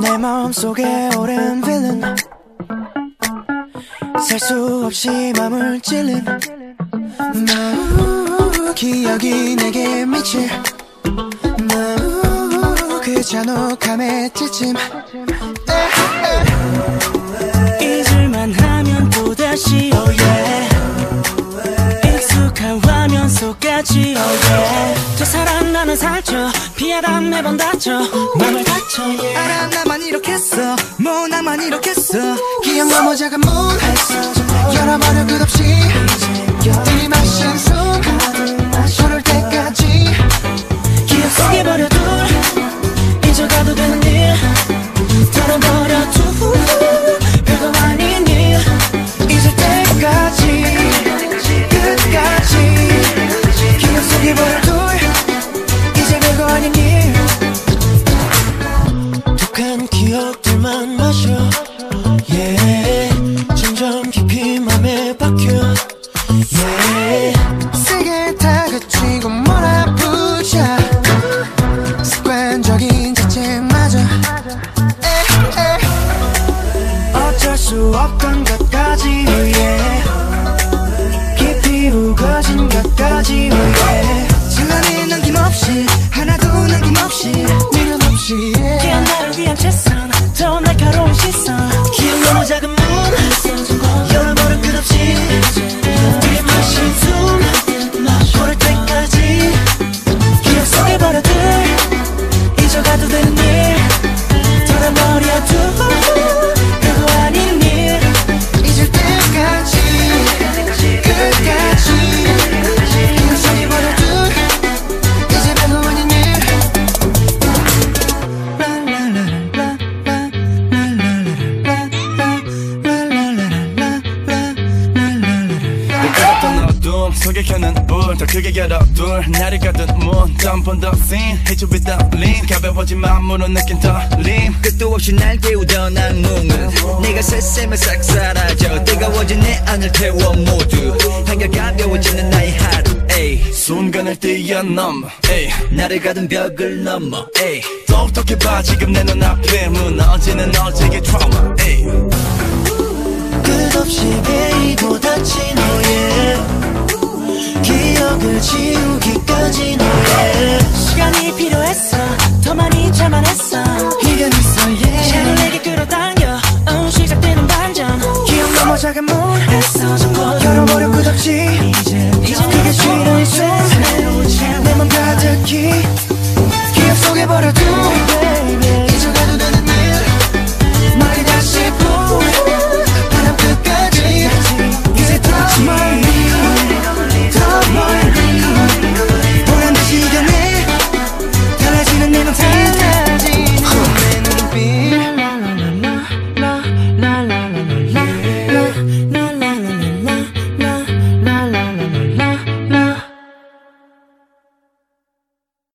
내 마음속에 오랜 빌런 셀수 없이 맘을 찔린 마음 기억이 내게 미칠 마음 그 잔혹함에 지침 저 사람 나는 살쪄. 피하다 매번 다쳐. 맘을 다쳐. 알아 나만 이렇겠어. 뭐 나만 이렇겠어. 기억 너무 작은 문 열어버려 끝없이 들이마신 숨 맘에 박혀. Yeah. 세게 다그치고 몰아보자 습관적인 자책마저 에에. 어쩔 수 없던 것까지 뜨거웠던 어둠 속에 켜는 불더 크게 열어 둘. 나를 가둔 문단번더 scene. Hit you 가벼워진 마음으로 느낀 떨림 끝도 없이 날 깨우던 악몽은 네가 새샘에 싹 사라져. 뜨거워진 내 안을 태워 모두. 한결 가벼워지는 나의 하루 에이. 순간을 뛰어넘어 에이. 나를 가둔 벽을 넘어 에이. 똑똑히 봐 지금 내 눈앞에 무너지는 어제의 트라우마 에이 기